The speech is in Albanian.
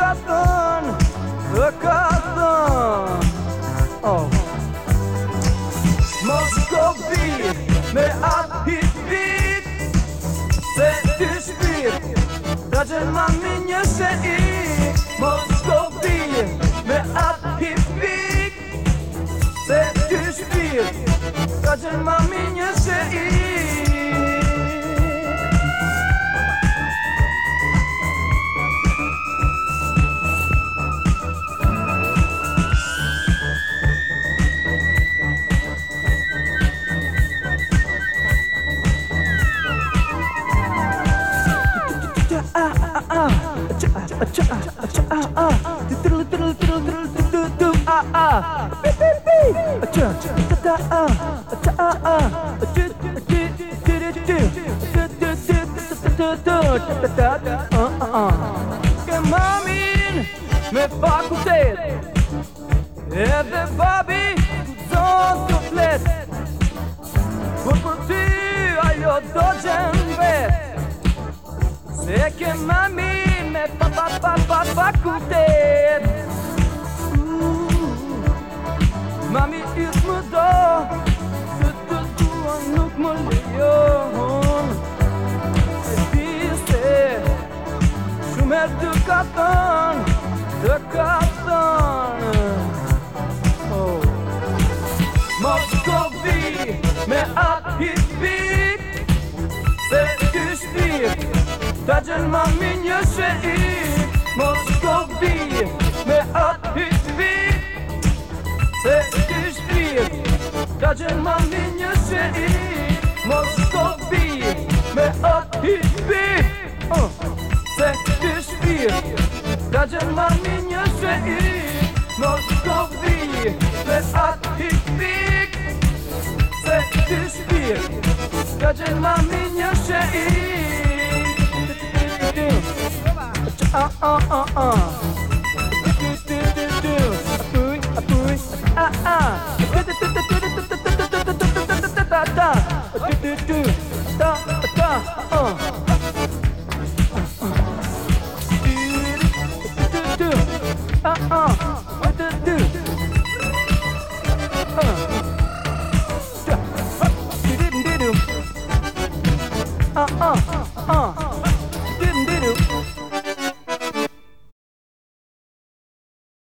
ka thën Dhe ka thën oh. Mos ko Me atë hit bit Se ty shpir Da që mami një se i Mos ko Me atë hit bit Se ty shpir Da që mami një se A a a a ttrl e the baby tu zo so fles for free i your dojembe se ke mami pa pa pa pa fakultet mm. Mami yt më do Të të dua nuk më lejon E ti se Shumë e të ka Të ka thën oh. Ma Me atë hit pik Se të kështë Da gjelë ma minje që i Mos të bi Me atë i vi Se të shpi ma Mos të bi Me atë i vi Se të shpi Da ma minje që Mos të bi Me atë i vi Se të shpi Da ma minje që uh uh uh uh. Do do do do. A booy a booy ah ah. Do do do do do do do do do do do do do da da. Do do do da da uh. Do do uh uh. Do do uh. Uh uh uh.